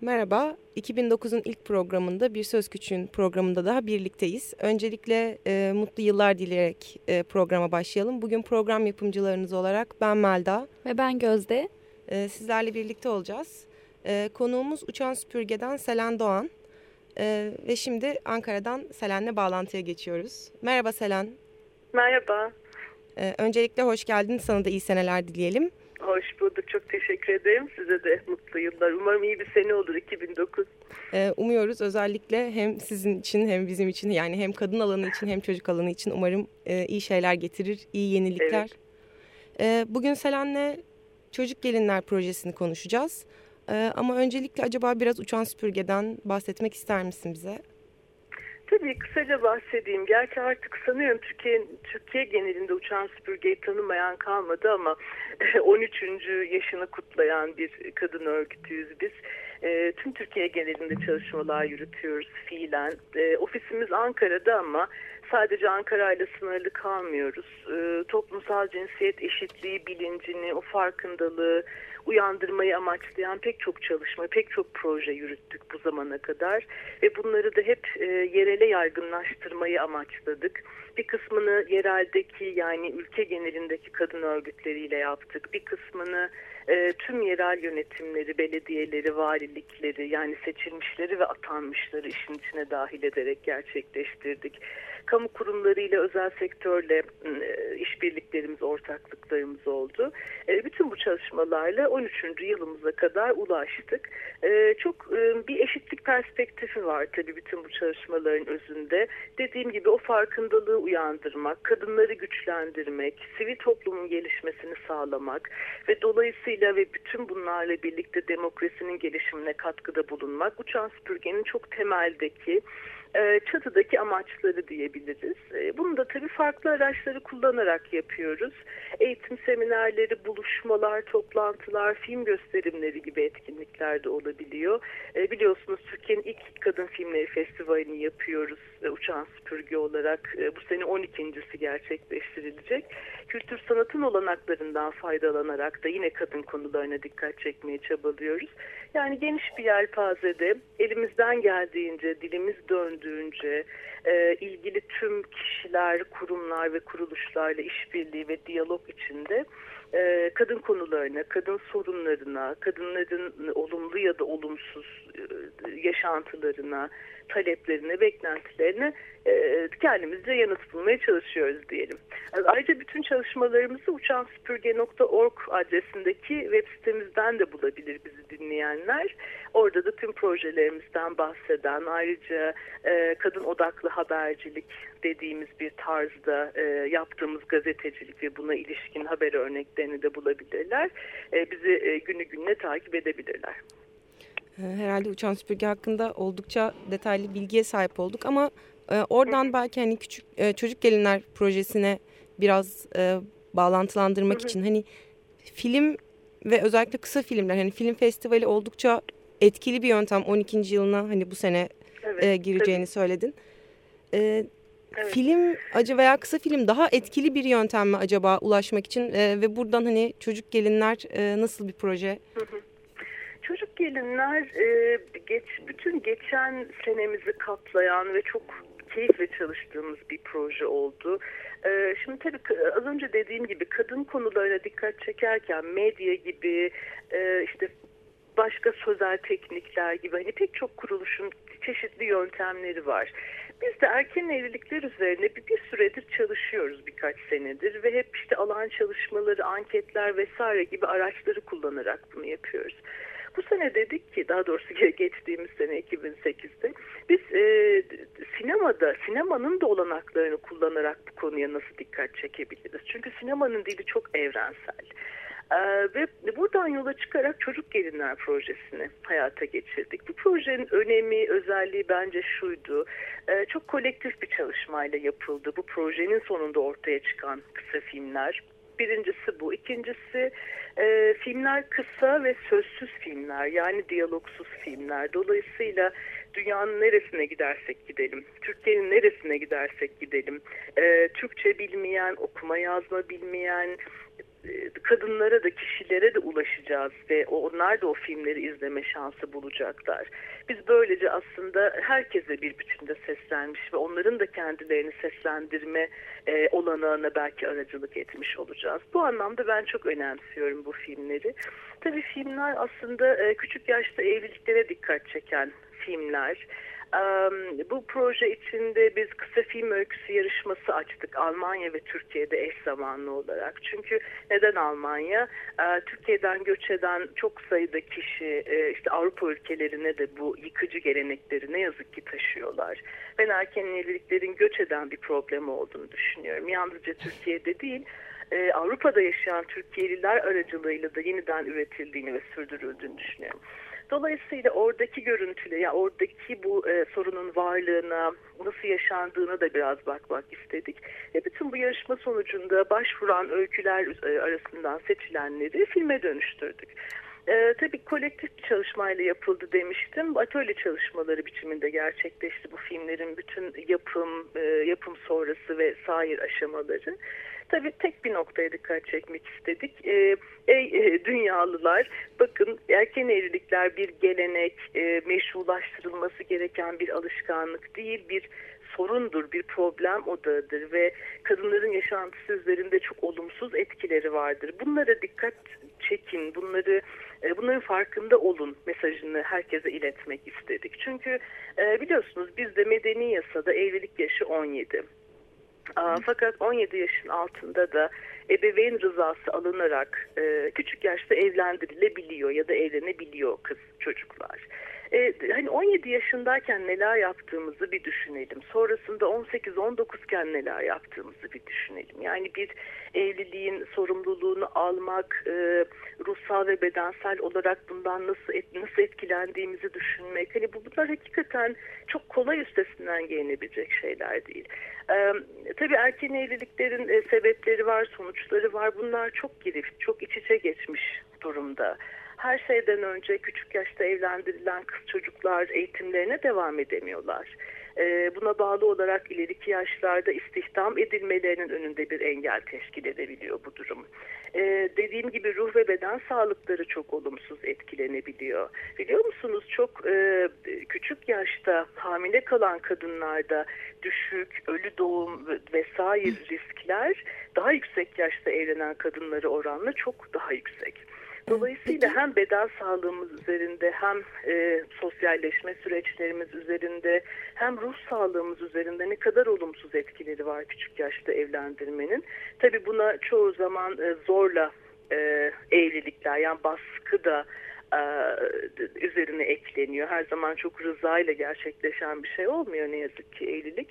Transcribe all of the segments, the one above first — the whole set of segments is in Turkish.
Merhaba, 2009'un ilk programında Bir Söz Küçüğün programında daha birlikteyiz. Öncelikle e, mutlu yıllar dileyerek e, programa başlayalım. Bugün program yapımcılarınız olarak ben Melda. Ve ben Gözde. E, sizlerle birlikte olacağız. E, konuğumuz Uçan Süpürge'den Selen Doğan. E, ve şimdi Ankara'dan Selen'le bağlantıya geçiyoruz. Merhaba Selen. Merhaba. E, öncelikle hoş geldin. Sana da iyi seneler dileyelim. Hoş bulduk. Çok teşekkür ederim. Size de mutlu yıllar. Umarım iyi bir sene olur 2009. Ee, umuyoruz özellikle hem sizin için hem bizim için yani hem kadın alanı için hem çocuk alanı için umarım e, iyi şeyler getirir, iyi yenilikler. Evet. Ee, bugün Selen'le Çocuk Gelinler projesini konuşacağız. Ee, ama öncelikle acaba biraz uçan süpürgeden bahsetmek ister misin bize? Tabii kısaca bahsedeyim. Gerçi artık sanıyorum Türkiye, Türkiye genelinde uçan süpürgeyi tanımayan kalmadı ama 13. yaşını kutlayan bir kadın örgütüyüz biz. E, tüm Türkiye genelinde çalışmalar yürütüyoruz fiilen. E, ofisimiz Ankara'da ama sadece Ankara ile sınırlı kalmıyoruz. E, toplumsal cinsiyet eşitliği bilincini, o farkındalığı uyandırmayı amaçlayan pek çok çalışma, pek çok proje yürüttük bu zamana kadar. Ve bunları da hep e, yerele yaygınlaştırmayı amaçladık. Bir kısmını yereldeki yani ülke genelindeki kadın örgütleriyle yaptık. Bir kısmını e, tüm yerel yönetimleri, belediyeleri, valilikleri yani seçilmişleri ve atanmışları işin içine dahil ederek gerçekleştirdik. Kamu kurumlarıyla, özel sektörle e, işbirliklerimiz, ortaklıklarımız oldu. E, bütün bu çalışmalarla 13. yılımıza kadar ulaştık. E, çok bir eşitlik perspektifi var tabii bütün bu çalışmaların özünde. Dediğim gibi o farkındalığı uyandırmak, kadınları güçlendirmek, sivil toplumun gelişmesini sağlamak ve dolayısıyla ve bütün bunlarla birlikte demokrasinin gelişimine katkıda bulunmak uçan süpürgenin çok temeldeki çatıdaki amaçları diyebiliriz. E, bunu da tabii farklı araçları kullanarak yapıyoruz. Eğitim seminerleri, buluşmalar, toplantılar, film gösterimleri gibi etkinlikler de olabiliyor. E, biliyorsunuz Türkiye'nin ilk kadın filmleri festivalini yapıyoruz uçan süpürge olarak. Bu sene 12.si gerçekleştirilecek. Kültür sanatın olanaklarından faydalanarak da yine kadın konularına dikkat çekmeye çabalıyoruz. Yani geniş bir yelpazede elimizden geldiğince, dilimiz döndüğünce e, ilgili tüm kişiler, kurumlar ve kuruluşlarla işbirliği ve diyalog içinde e, kadın konularına, kadın sorunlarına, kadınların olumlu ya da olumsuz e, yaşantılarına, taleplerine, beklentilerine e, kendimizce yanıt bulmaya çalışıyoruz diyelim. Ayrıca bütün çalışmalarımızı uçansüpürge.org adresindeki web sitemizden de bulabilir bizi dinleyenler. Orada da tüm projelerimizden bahseden ayrıca e, kadın odaklı habercilik dediğimiz bir tarzda e, yaptığımız gazetecilik ve buna ilişkin haber örneklerini de bulabilirler. E, bizi e, günü gününe takip edebilirler. E, herhalde uçan süpürge hakkında oldukça detaylı bilgiye sahip olduk ama e, oradan belki hani küçük e, çocuk gelinler projesine biraz e, bağlantılandırmak için hani film ve özellikle kısa filmler hani film festivali oldukça etkili bir yöntem 12. yılına hani bu sene evet, e, gireceğini tabii. söyledin. E, Evet. Film acı veya kısa film daha etkili bir yöntem mi acaba ulaşmak için e, ve buradan hani çocuk gelinler e, nasıl bir proje? Çocuk gelinler e, geç bütün geçen senemizi kaplayan ve çok keyifle çalıştığımız bir proje oldu. E, şimdi tabii az önce dediğim gibi kadın konularına dikkat çekerken medya gibi e, işte başka sözel teknikler gibi hani pek çok kuruluşun çeşitli yöntemleri var. Biz de erken evlilikler üzerine bir, bir süredir çalışıyoruz birkaç senedir ve hep işte alan çalışmaları, anketler vesaire gibi araçları kullanarak bunu yapıyoruz. Bu sene dedik ki daha doğrusu geçtiğimiz sene 2008'de biz e, sinemada sinemanın da olanaklarını kullanarak bu konuya nasıl dikkat çekebiliriz? Çünkü sinemanın dili çok evrensel. Ee, ve buradan yola çıkarak Çocuk Gelinler Projesi'ni hayata geçirdik. Bu projenin önemi, özelliği bence şuydu. Ee, çok kolektif bir çalışmayla yapıldı. Bu projenin sonunda ortaya çıkan kısa filmler. Birincisi bu. İkincisi e, filmler kısa ve sözsüz filmler yani diyalogsuz filmler. Dolayısıyla dünyanın neresine gidersek gidelim, Türkiye'nin neresine gidersek gidelim, e, Türkçe bilmeyen, okuma yazma bilmeyen, kadınlara da kişilere de ulaşacağız ve onlar da o filmleri izleme şansı bulacaklar. Biz böylece aslında herkese bir biçimde seslenmiş ve onların da kendilerini seslendirme e, olanağına belki aracılık etmiş olacağız. Bu anlamda ben çok önemsiyorum bu filmleri. Tabii filmler aslında e, küçük yaşta evliliklere dikkat çeken filmler. Bu proje içinde biz kısa film öyküsü yarışması açtık Almanya ve Türkiye'de eş zamanlı olarak. Çünkü neden Almanya? Türkiye'den göç eden çok sayıda kişi işte Avrupa ülkelerine de bu yıkıcı gelenekleri ne yazık ki taşıyorlar. Ben erken evliliklerin göç eden bir problem olduğunu düşünüyorum. Yalnızca Türkiye'de değil Avrupa'da yaşayan Türkiye'liler aracılığıyla da yeniden üretildiğini ve sürdürüldüğünü düşünüyorum. Dolayısıyla oradaki görüntüle ya oradaki bu e, sorunun varlığına nasıl yaşandığına da biraz bakmak istedik. Ve bütün bu yarışma sonucunda başvuran öyküler e, arasından seçilenleri filme dönüştürdük. Ee, tabii kolektif bir çalışmayla yapıldı demiştim. Atölye çalışmaları biçiminde gerçekleşti bu filmlerin bütün yapım, e, yapım sonrası ve sair aşamaları. Tabii tek bir noktaya dikkat çekmek istedik. Ee, ey e, dünyalılar bakın erken evlilikler bir gelenek, e, meşrulaştırılması gereken bir alışkanlık değil, bir sorundur, bir problem odağıdır ve kadınların yaşantısı üzerinde çok olumsuz etkileri vardır. Bunlara dikkat çekin, bunları e, bunların farkında olun mesajını herkese iletmek istedik. Çünkü e, biliyorsunuz bizde medeni yasada evlilik yaşı 17. Fakat 17 yaşın altında da ebeveyn rızası alınarak e, küçük yaşta evlendirilebiliyor ya da evlenebiliyor kız çocuklar. E, hani 17 yaşındayken neler yaptığımızı bir düşünelim. Sonrasında 18-19 iken neler yaptığımızı bir düşünelim. Yani bir evliliğin sorumluluğunu almak, e, ruhsal ve bedensel olarak bundan nasıl et, nasıl etkilendiğimizi düşünmek. Hani bu bunlar hakikaten çok kolay üstesinden gelinebilecek şeyler değil. E, tabii erken evliliklerin e, sebepleri var, sonuçları var. Bunlar çok girif, çok iç içe geçmiş durumda her şeyden önce küçük yaşta evlendirilen kız çocuklar eğitimlerine devam edemiyorlar. Ee, buna bağlı olarak ileriki yaşlarda istihdam edilmelerinin önünde bir engel teşkil edebiliyor bu durum. Ee, dediğim gibi ruh ve beden sağlıkları çok olumsuz etkilenebiliyor. Biliyor musunuz çok e, küçük yaşta hamile kalan kadınlarda düşük, ölü doğum vesaire riskler daha yüksek yaşta evlenen kadınları oranla çok daha yüksek. Dolayısıyla hem beden sağlığımız üzerinde hem e, sosyalleşme süreçlerimiz üzerinde hem ruh sağlığımız üzerinde ne kadar olumsuz etkileri var küçük yaşta evlendirmenin. Tabii buna çoğu zaman e, zorla e, evlilikler yani baskı da e, üzerine ekleniyor. Her zaman çok rızayla gerçekleşen bir şey olmuyor ne yazık ki evlilik.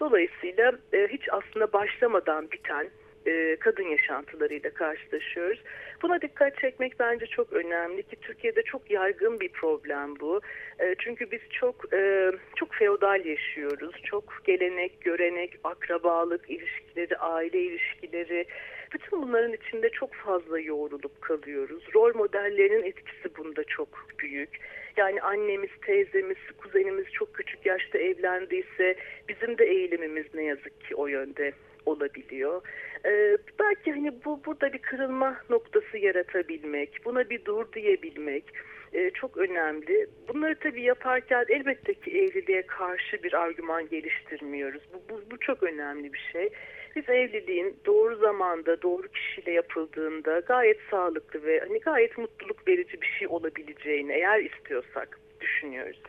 Dolayısıyla e, hiç aslında başlamadan biten e, kadın yaşantılarıyla karşılaşıyoruz. Buna dikkat çekmek bence çok önemli ki Türkiye'de çok yaygın bir problem bu. E, çünkü biz çok e, çok feodal yaşıyoruz. Çok gelenek, görenek, akrabalık ilişkileri, aile ilişkileri bütün bunların içinde çok fazla yoğrulup kalıyoruz. Rol modellerinin etkisi bunda çok büyük. Yani annemiz, teyzemiz, kuzenimiz çok küçük yaşta evlendiyse bizim de eğilimimiz ne yazık ki o yönde olabiliyor. Ee, belki hani bu burada bir kırılma noktası yaratabilmek, buna bir dur diyebilmek e, çok önemli. Bunları tabii yaparken elbette ki evliliğe karşı bir argüman geliştirmiyoruz. Bu, bu, bu çok önemli bir şey. Biz evliliğin doğru zamanda, doğru kişiyle yapıldığında gayet sağlıklı ve hani gayet mutluluk verici bir şey olabileceğini eğer istiyorsak düşünüyoruz.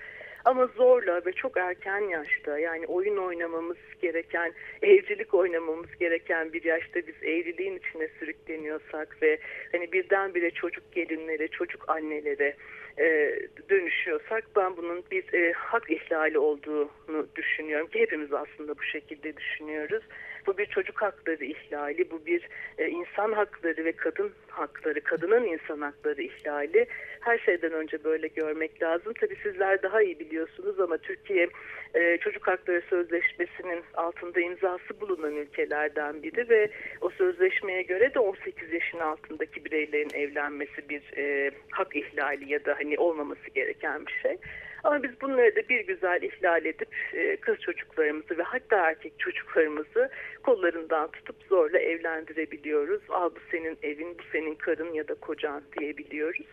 Ama zorla ve çok erken yaşta yani oyun oynamamız gereken, evcilik oynamamız gereken bir yaşta biz evliliğin içine sürükleniyorsak ve hani birdenbire çocuk gelinlere, çocuk annelere e, dönüşüyorsak ben bunun bir e, hak ihlali olduğunu düşünüyorum ki hepimiz aslında bu şekilde düşünüyoruz. Bu bir çocuk hakları ihlali, bu bir e, insan hakları ve kadın hakları, kadının insan hakları ihlali her şeyden önce böyle görmek lazım. Tabii sizler daha iyi biliyorsunuz ama Türkiye e, Çocuk Hakları Sözleşmesi'nin altında imzası bulunan ülkelerden biri ve o sözleşmeye göre de 18 yaşın altındaki bireylerin evlenmesi bir e, hak ihlali ya da hani olmaması gereken bir şey. Ama biz bunları da bir güzel ihlal edip e, kız çocuklarımızı ve hatta erkek çocuklarımızı kollarından tutup zorla evlendirebiliyoruz. Al bu senin evin, bu senin karın ya da kocan diyebiliyoruz.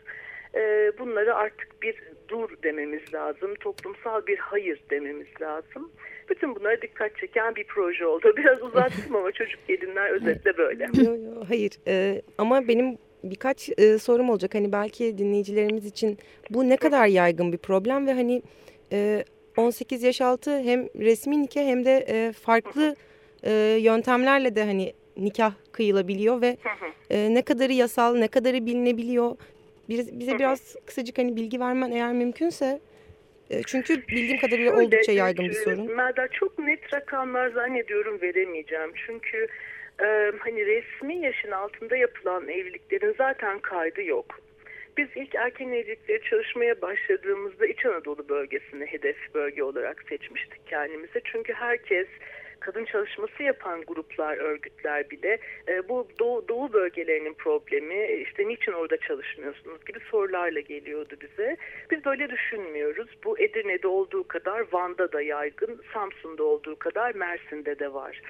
E, bunları artık bir dur dememiz lazım. Toplumsal bir hayır dememiz lazım. Bütün bunlara dikkat çeken bir proje oldu. Biraz uzattım ama çocuk gelinler özetle böyle. Yo, yo, hayır ee, ama benim birkaç e, sorum olacak. Hani belki dinleyicilerimiz için bu ne kadar yaygın bir problem ve hani e, 18 yaş altı hem resmi nikah hem de e, farklı e, yöntemlerle de hani nikah kıyılabiliyor ve e, ne kadarı yasal ne kadarı bilinebiliyor. Bize, bize biraz kısacık hani bilgi vermen eğer mümkünse. E, çünkü bildiğim kadarıyla oldukça yaygın bir sorun. Melda çok net rakamlar zannediyorum veremeyeceğim. Çünkü e, hani resmi yaşın altında yapılan evliliklerin zaten kaydı yok. Biz ilk erken evlilikleri çalışmaya başladığımızda İç Anadolu bölgesini hedef bölge olarak seçmiştik kendimize. Çünkü herkes kadın çalışması yapan gruplar, örgütler bile e, bu doğu, doğu bölgelerinin problemi, işte niçin orada çalışmıyorsunuz gibi sorularla geliyordu bize. Biz böyle düşünmüyoruz. Bu Edirne'de olduğu kadar Van'da da yaygın, Samsun'da olduğu kadar Mersin'de de var.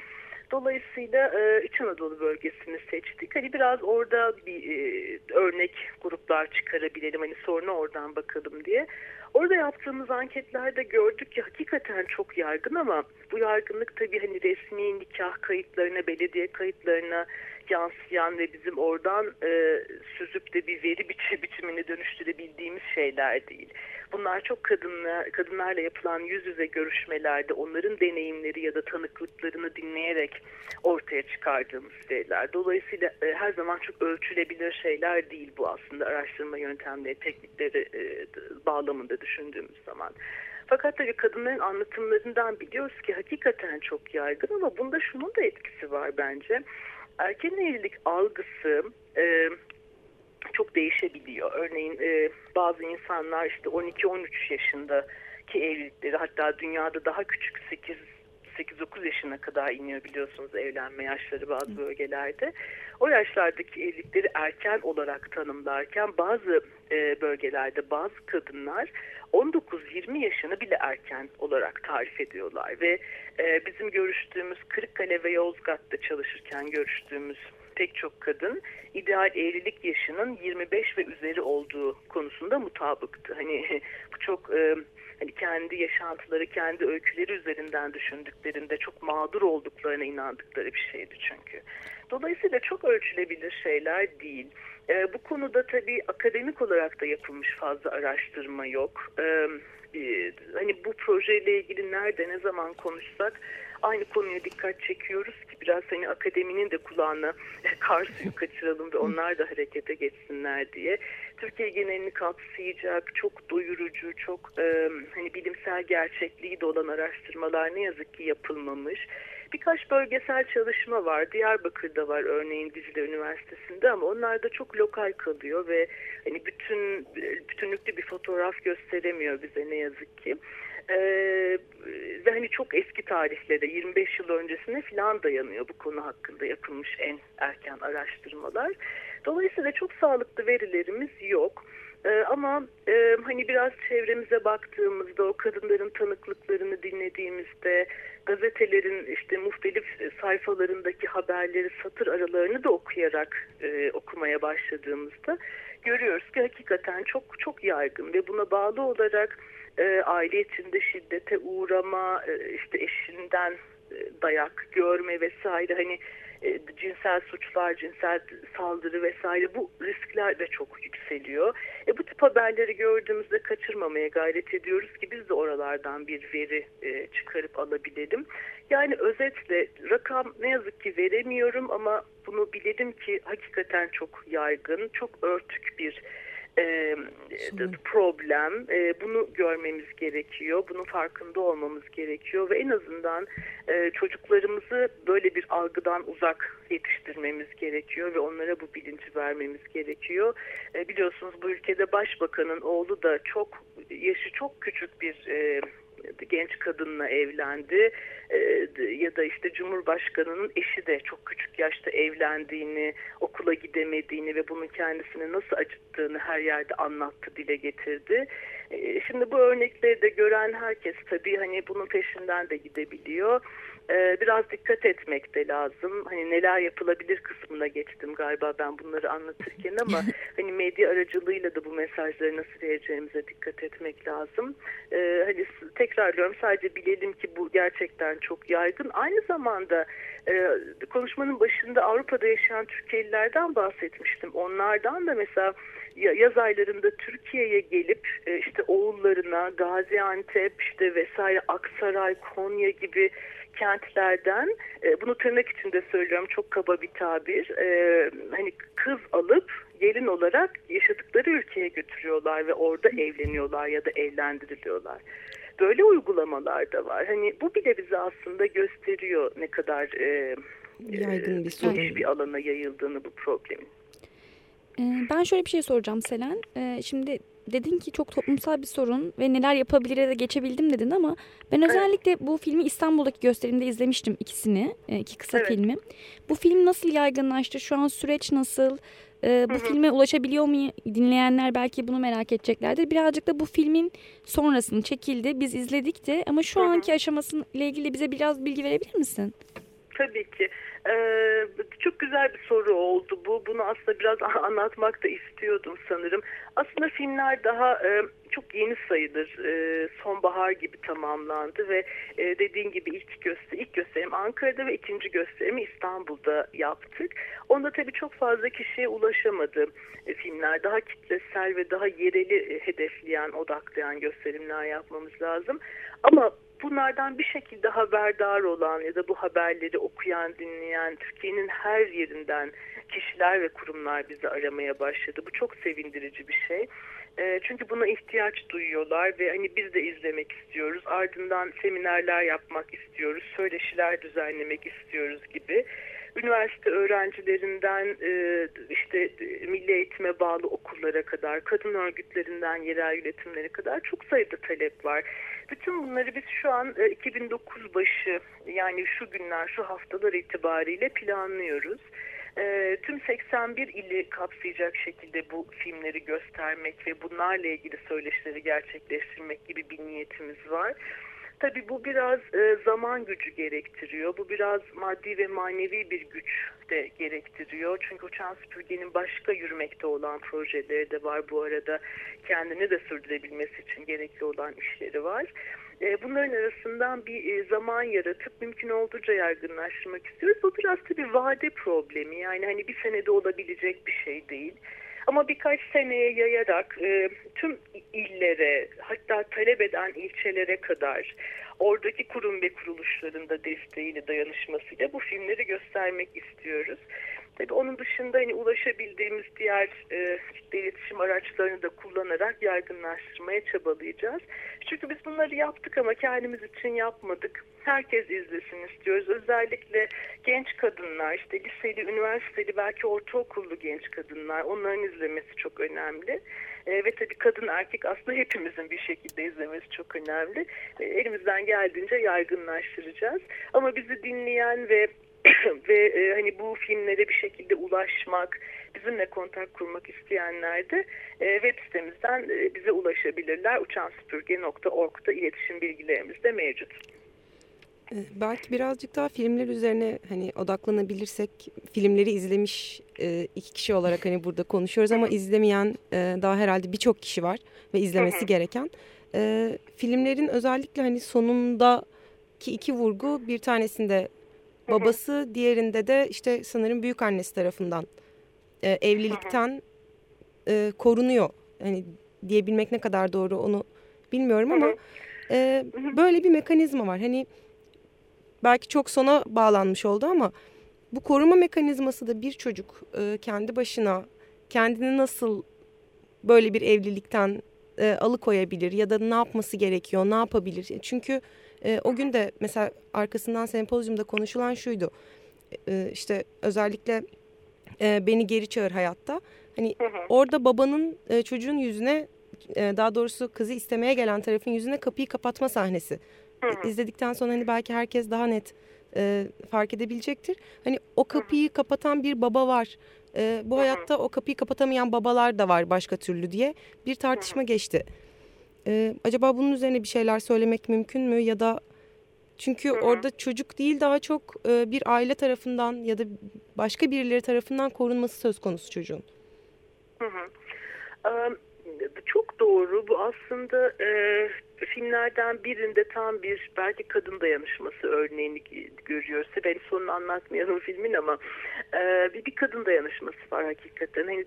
Dolayısıyla e, İç Anadolu bölgesini seçtik. Hani biraz orada bir e, örnek gruplar çıkarabilelim. Hani soruna oradan bakalım diye. Orada yaptığımız anketlerde gördük ki hakikaten çok yaygın ama bu yaygınlık tabii hani resmi nikah kayıtlarına, belediye kayıtlarına yansıyan ve bizim oradan e, süzüp de bir veri biçi, biçimini dönüştürebildiğimiz şeyler değil. Bunlar çok kadınla, kadınlarla yapılan yüz yüze görüşmelerde onların deneyimleri ya da tanıklıklarını dinleyerek ortaya çıkardığımız şeyler. Dolayısıyla e, her zaman çok ölçülebilir şeyler değil bu aslında araştırma yöntemleri, teknikleri e, bağlamında düşündüğümüz zaman. Fakat tabii kadınların anlatımlarından biliyoruz ki hakikaten çok yaygın ama bunda şunun da etkisi var bence. Erken evlilik algısı e, çok değişebiliyor. Örneğin e, bazı insanlar işte 12-13 yaşındaki evlilikleri hatta dünyada daha küçük 8 8-9 yaşına kadar iniyor biliyorsunuz evlenme yaşları bazı bölgelerde. O yaşlardaki evlilikleri erken olarak tanımlarken bazı e, bölgelerde bazı kadınlar 19-20 yaşını bile erken olarak tarif ediyorlar ve e, bizim görüştüğümüz Kırıkkale ve Yozgat'ta çalışırken görüştüğümüz pek çok kadın ideal evlilik yaşının 25 ve üzeri olduğu konusunda mutabıktı. Hani bu çok e, hani kendi yaşantıları, kendi öyküleri üzerinden düşündüklerinde çok mağdur olduklarına inandıkları bir şeydi çünkü. Dolayısıyla çok ölçülebilir şeyler değil. E, bu konuda tabii akademik olarak da yapılmış fazla araştırma yok. E, hani bu projeyle ilgili nerede ne zaman konuşsak aynı konuya dikkat çekiyoruz ki biraz hani akademinin de kulağına kar suyu kaçıralım ve onlar da harekete geçsinler diye. Türkiye genelini kapsayacak, çok doyurucu, çok e, hani bilimsel gerçekliği de olan araştırmalar ne yazık ki yapılmamış. Birkaç bölgesel çalışma var. Diyarbakır'da var örneğin Dicle Üniversitesi'nde ama onlar da çok lokal kalıyor ve hani bütün bütünlüklü bir fotoğraf gösteremiyor bize ne yazık ki. Ee, ve hani çok eski tarihlere 25 yıl öncesine falan dayanıyor bu konu hakkında yapılmış en erken araştırmalar. Dolayısıyla çok sağlıklı verilerimiz yok. Ee, ama e, hani biraz çevremize baktığımızda o kadınların tanıklıklarını dinlediğimizde gazetelerin işte muhtelif sayfalarındaki haberleri satır aralarını da okuyarak e, okumaya başladığımızda görüyoruz ki hakikaten çok çok yaygın ve buna bağlı olarak e, aile içinde şiddete uğrama e, işte eşinden e, dayak görme vesaire hani cinsel suçlar, cinsel saldırı vesaire bu riskler de çok yükseliyor. E, bu tip haberleri gördüğümüzde kaçırmamaya gayret ediyoruz ki biz de oralardan bir veri çıkarıp alabilelim. Yani özetle rakam ne yazık ki veremiyorum ama bunu bilelim ki hakikaten çok yaygın, çok örtük bir e, problem. E, bunu görmemiz gerekiyor. Bunun farkında olmamız gerekiyor ve en azından e, çocuklarımızı böyle bir algıdan uzak yetiştirmemiz gerekiyor ve onlara bu bilinci vermemiz gerekiyor. E, biliyorsunuz bu ülkede başbakanın oğlu da çok yaşı çok küçük bir e, genç kadınla evlendi e, ya da işte Cumhurbaşkanı'nın eşi de çok küçük yaşta evlendiğini, okula gidemediğini ve bunun kendisini nasıl acıttığını her yerde anlattı, dile getirdi. E, şimdi bu örnekleri de gören herkes tabii hani bunun peşinden de gidebiliyor e, biraz dikkat etmek de lazım. Hani neler yapılabilir kısmına geçtim galiba ben bunları anlatırken ama hani medya aracılığıyla da bu mesajları nasıl vereceğimize dikkat etmek lazım. E, hani tekrarlıyorum sadece bilelim ki bu gerçekten çok yaygın. Aynı zamanda konuşmanın başında Avrupa'da yaşayan Türkiye'lilerden bahsetmiştim. Onlardan da mesela yaz aylarında Türkiye'ye gelip e, işte oğullarına Gaziantep işte vesaire Aksaray, Konya gibi kentlerden e, bunu tırnak içinde söylüyorum çok kaba bir tabir e, hani kız alıp gelin olarak yaşadıkları ülkeye götürüyorlar ve orada evleniyorlar ya da evlendiriliyorlar. Böyle uygulamalar da var. Hani bu bile bize aslında gösteriyor ne kadar e, yaygın bir sorun. bir alana yayıldığını bu problemin. Ben şöyle bir şey soracağım Selen. Şimdi dedin ki çok toplumsal bir sorun ve neler yapabilir de geçebildim dedin ama ben özellikle evet. bu filmi İstanbul'daki gösterimde izlemiştim ikisini, e, iki kısa evet. filmi. Bu film nasıl yaygınlaştı? Şu an süreç nasıl? Ee, bu hı hı. filme ulaşabiliyor mu dinleyenler belki bunu merak edeceklerdir. Birazcık da bu filmin sonrasını çekildi. Biz izledik de ama şu hı hı. anki aşamasıyla ilgili bize biraz bilgi verebilir misin? Tabii ki. Ee, çok güzel bir soru oldu bu. Bunu aslında biraz anlatmak da istiyordum sanırım. Aslında filmler daha e, çok yeni sayılır. E, sonbahar gibi tamamlandı ve e, dediğin gibi ilk göster ilk gösterim Ankara'da ve ikinci gösterimi İstanbul'da yaptık. Onda tabii çok fazla kişiye ulaşamadı e, filmler. Daha kitlesel ve daha yereli e, hedefleyen, odaklayan gösterimler yapmamız lazım. Ama bunlardan bir şekilde haberdar olan ya da bu haberleri okuyan, dinleyen Türkiye'nin her yerinden kişiler ve kurumlar bizi aramaya başladı. Bu çok sevindirici bir şey. E, çünkü buna ihtiyaç duyuyorlar ve hani biz de izlemek istiyoruz. Ardından seminerler yapmak istiyoruz, söyleşiler düzenlemek istiyoruz gibi üniversite öğrencilerinden e, işte e, milli eğitime bağlı okullara kadar, kadın örgütlerinden yerel yönetimlere kadar çok sayıda talep var. Bütün bunları biz şu an 2009 e, başı yani şu günler, şu haftalar itibariyle planlıyoruz. tüm 81 ili kapsayacak şekilde bu filmleri göstermek ve bunlarla ilgili söyleşileri gerçekleştirmek gibi bir niyetimiz var. Tabii bu biraz e, zaman gücü gerektiriyor. Bu biraz maddi ve manevi bir güç de gerektiriyor. Çünkü uçan süpürgenin başka yürümekte olan projeleri de var bu arada. Kendini de sürdürebilmesi için gerekli olan işleri var. E, bunların arasından bir e, zaman yaratıp mümkün olduğunca yaygınlaştırmak istiyoruz. Bu biraz tabii vade problemi. Yani hani bir senede olabilecek bir şey değil. Ama birkaç seneye yayarak e, tüm illere hatta talep eden ilçelere kadar oradaki kurum ve kuruluşların da desteğiyle dayanışmasıyla bu filmleri göstermek istiyoruz. Tabii onun dışında hani ulaşabildiğimiz diğer e, kitle iletişim araçlarını da kullanarak yaygınlaştırmaya çabalayacağız. Çünkü biz bunları yaptık ama kendimiz için yapmadık. Herkes izlesin istiyoruz. Özellikle genç kadınlar, işte liseli, üniversiteli, belki ortaokullu genç kadınlar onların izlemesi çok önemli. E, ve tabii kadın erkek aslında hepimizin bir şekilde izlemesi çok önemli. E, elimizden geldiğince yaygınlaştıracağız. Ama bizi dinleyen ve ve e, hani bu filmlere bir şekilde ulaşmak, bizimle kontak kurmak isteyenler de e, web sitemizden e, bize ulaşabilirler. uçansüpürge.org'da iletişim bilgilerimiz de mevcut. E, belki birazcık daha filmler üzerine hani odaklanabilirsek filmleri izlemiş e, iki kişi olarak hani burada konuşuyoruz ama izlemeyen e, daha herhalde birçok kişi var ve izlemesi gereken. Filmlerin özellikle hani sonundaki iki vurgu bir tanesinde babası diğerinde de işte sanırım büyük annesi tarafından e, evlilikten e, korunuyor. Hani diyebilmek ne kadar doğru onu bilmiyorum ama e, böyle bir mekanizma var. Hani belki çok sona bağlanmış oldu ama bu koruma mekanizması da bir çocuk e, kendi başına kendini nasıl böyle bir evlilikten e, alıkoyabilir ya da ne yapması gerekiyor, ne yapabilir? Çünkü e, o gün de mesela arkasından sempozyumda konuşulan şuydu. E, işte özellikle e, beni geri çağır hayatta. Hani hı hı. orada babanın e, çocuğun yüzüne e, daha doğrusu kızı istemeye gelen tarafın yüzüne kapıyı kapatma sahnesi. Hı hı. İzledikten sonra hani belki herkes daha net e, fark edebilecektir. Hani o kapıyı kapatan bir baba var. E, bu hayatta o kapıyı kapatamayan babalar da var başka türlü diye bir tartışma geçti. E, acaba bunun üzerine bir şeyler söylemek mümkün mü ya da çünkü hı hı. orada çocuk değil daha çok e, bir aile tarafından ya da başka birileri tarafından korunması söz konusu çocuğun. Hı hı. Um, çok doğru. Bu aslında e, filmlerden birinde tam bir belki kadın dayanışması örneğini görüyoruz. Ben sonunu anlatmayalım filmin ama e, bir, bir kadın dayanışması var hakikaten. Hani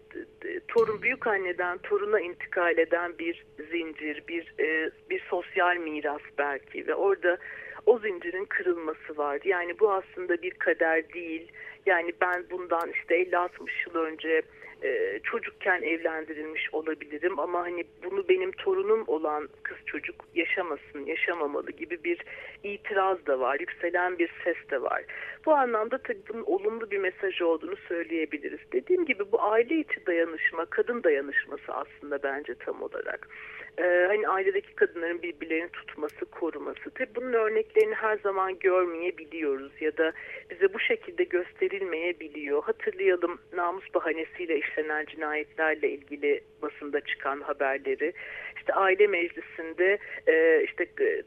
torun büyük anneden toruna intikal eden bir zincir, bir e, bir sosyal miras belki ve orada o zincirin kırılması var. Yani bu aslında bir kader değil. Yani ben bundan işte 50-60 yıl önce e, çocukken evlendirilmiş olabilirim ama hani bunu benim torunum olan kız çocuk yaşamasın, yaşamamalı gibi bir itiraz da var, yükselen bir ses de var. Bu anlamda tabii bunun olumlu bir mesaj olduğunu söyleyebiliriz. Dediğim gibi bu aile içi dayanışma, kadın dayanışması aslında bence tam olarak e, hani ailedeki kadınların birbirlerini tutması, koruması. Tabii bunun örneklerini her zaman görmeyebiliyoruz ya da bize bu şekilde gösterilmeyebiliyor. Hatırlayalım namus bahanesiyle işlenen cinayetlerle ilgili basında çıkan haberleri. İşte aile meclisinde e, işte e,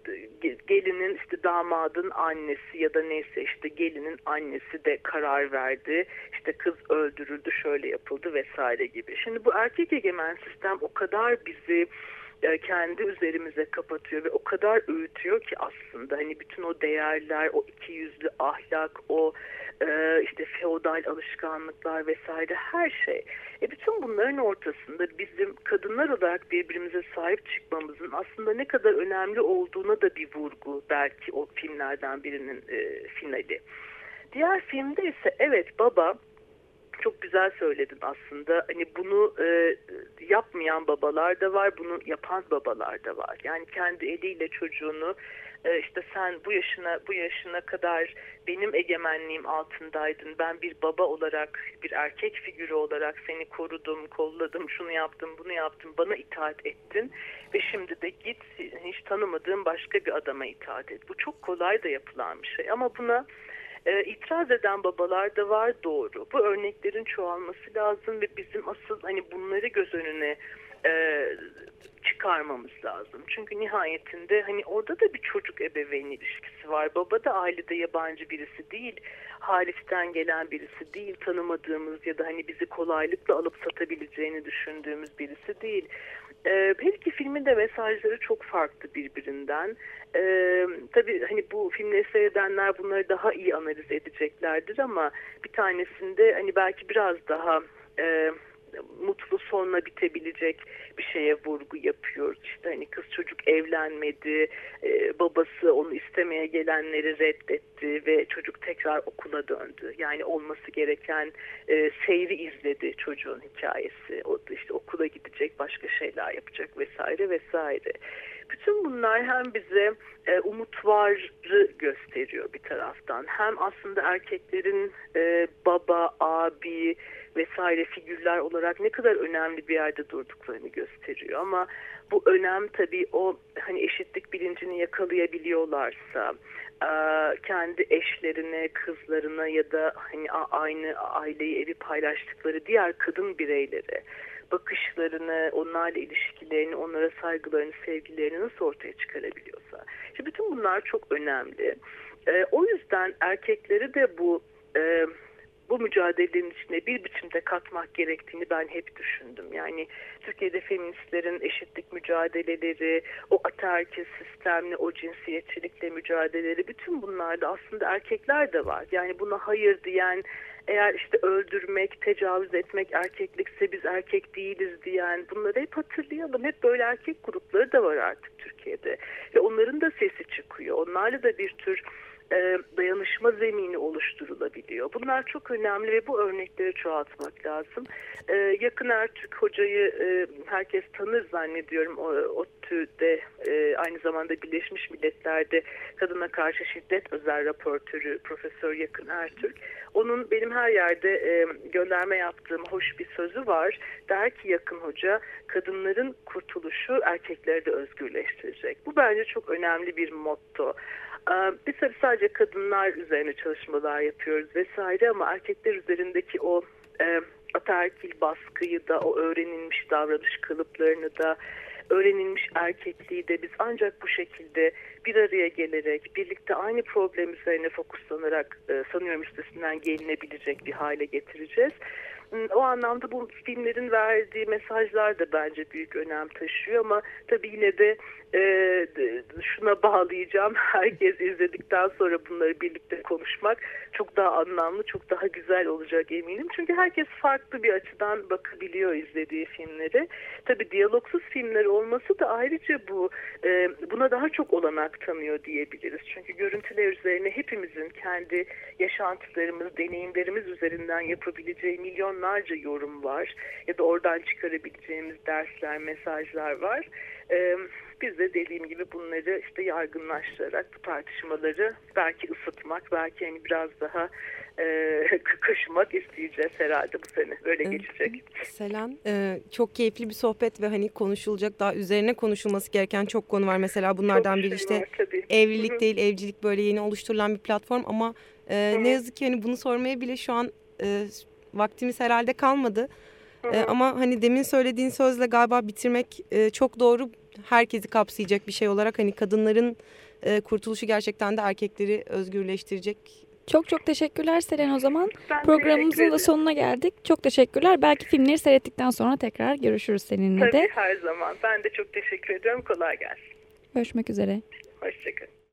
gelinin işte damadın annesi ya da neyse işte gelinin annesi de karar verdi. İşte kız öldürüldü, şöyle yapıldı vesaire gibi. Şimdi bu erkek egemen sistem o kadar bizi e, kendi üzerimize kapatıyor ve o kadar öğütüyor ki aslında hani bütün o değerler, o iki yüzlü ahlak, o e, işte feodal alışkanlıklar vesaire her şey. E bütün bunların ortasında bizim kadınlar olarak birbirimize sahip çıkmamızın aslında ne kadar önemli olduğuna da bir vurgu belki o filmlerden birinin e, finali. Diğer filmde ise evet baba çok güzel söyledin aslında. Hani bunu e, yapmayan babalar da var, bunu yapan babalar da var. Yani kendi eliyle çocuğunu e, işte sen bu yaşına bu yaşına kadar benim egemenliğim altındaydın. Ben bir baba olarak, bir erkek figürü olarak seni korudum, kolladım, şunu yaptım, bunu yaptım. Bana itaat ettin ve şimdi de git hiç tanımadığım başka bir adama itaat et. Bu çok kolay da yapılan bir şey ama buna e, itiraz eden babalar da var doğru. Bu örneklerin çoğalması lazım ve bizim asıl hani bunları göz önüne e, çıkarmamız lazım. Çünkü nihayetinde hani orada da bir çocuk ebeveyn ilişkisi var. Baba da ailede yabancı birisi değil. Halis'ten gelen birisi değil. Tanımadığımız ya da hani bizi kolaylıkla alıp satabileceğini düşündüğümüz birisi değil. Ee, her filmin de mesajları çok farklı birbirinden. Ee, tabii hani bu filmleri seyredenler bunları daha iyi analiz edeceklerdir ama bir tanesinde hani belki biraz daha... E, mutlu sonla bitebilecek bir şeye vurgu yapıyoruz. İşte hani kız çocuk evlenmedi, e, babası onu istemeye gelenleri reddetti ve çocuk tekrar okula döndü. Yani olması gereken e, seyri izledi çocuğun hikayesi. O işte okula gidecek, başka şeyler yapacak vesaire vesaire. Bütün bunlar hem bize e, umut varı gösteriyor bir taraftan. Hem aslında erkeklerin e, baba, abi, vesaire figürler olarak ne kadar önemli bir yerde durduklarını gösteriyor. Ama bu önem tabii o hani eşitlik bilincini yakalayabiliyorlarsa e, kendi eşlerine, kızlarına ya da hani aynı aileyi evi paylaştıkları diğer kadın bireylere bakışlarını, onlarla ilişkilerini, onlara saygılarını, sevgilerini nasıl ortaya çıkarabiliyorsa. İşte bütün bunlar çok önemli. E, o yüzden erkekleri de bu e, bu mücadelenin içine bir biçimde katmak gerektiğini ben hep düşündüm. Yani Türkiye'de feministlerin eşitlik mücadeleleri, o ataerkil sistemle, o cinsiyetçilikle mücadeleleri bütün bunlarda aslında erkekler de var. Yani buna hayır diyen, eğer işte öldürmek, tecavüz etmek erkeklikse biz erkek değiliz diyen bunları hep hatırlayalım. Hep böyle erkek grupları da var artık Türkiye'de ve onların da sesi çıkıyor. Onlarla da bir tür e, dayanışma zemini oluşturulabiliyor. Bunlar çok önemli ve bu örnekleri çoğaltmak lazım. E, Yakın Ertürk hocayı e, herkes tanır zannediyorum. O, ODTÜ'de e, aynı zamanda Birleşmiş Milletler'de kadına karşı şiddet özel raportörü Profesör Yakın Ertürk. Onun benim her yerde e, gönderme yaptığım hoş bir sözü var. Der ki Yakın Hoca kadınların kurtuluşu erkekleri de özgürleştirecek. Bu bence çok önemli bir motto. Biz tabii sadece kadınlar üzerine çalışmalar yapıyoruz vesaire ama erkekler üzerindeki o e, ataerkil baskıyı da o öğrenilmiş davranış kalıplarını da öğrenilmiş erkekliği de biz ancak bu şekilde bir araya gelerek birlikte aynı problem üzerine fokuslanarak e, sanıyorum üstesinden gelinebilecek bir hale getireceğiz. O anlamda bu filmlerin verdiği mesajlar da bence büyük önem taşıyor ama tabii yine de e, şuna bağlayacağım. Herkes izledikten sonra bunları birlikte konuşmak çok daha anlamlı, çok daha güzel olacak eminim. Çünkü herkes farklı bir açıdan bakabiliyor izlediği filmleri. Tabii diyalogsuz filmler olması da ayrıca bu e, buna daha çok olanak tanıyor diyebiliriz. Çünkü görüntüler üzerine hepimizin kendi yaşantılarımız, deneyimlerimiz üzerinden yapabileceği milyonlarca yorum var. Ya da oradan çıkarabileceğimiz dersler, mesajlar var. E, biz de dediğim gibi bunları işte yargınlaştırarak bu tartışmaları belki ısıtmak, belki hani biraz daha e, kaşımak isteyeceğiz herhalde bu sene. Öyle geçecek. Selen, e, çok keyifli bir sohbet ve hani konuşulacak daha üzerine konuşulması gereken çok konu var. Mesela bunlardan biri şey işte var, evlilik Hı -hı. değil, evcilik böyle yeni oluşturulan bir platform ama e, ne yazık ki hani bunu sormaya bile şu an e, vaktimiz herhalde kalmadı. E, ama hani demin söylediğin sözle galiba bitirmek e, çok doğru. Herkesi kapsayacak bir şey olarak hani kadınların e, kurtuluşu gerçekten de erkekleri özgürleştirecek. Çok çok teşekkürler Selen o zaman. Ben Programımızın da sonuna geldik. Çok teşekkürler. Belki filmleri seyrettikten sonra tekrar görüşürüz seninle Tabii, de. her zaman. Ben de çok teşekkür ediyorum. Kolay gelsin. Görüşmek üzere. Hoşçakalın.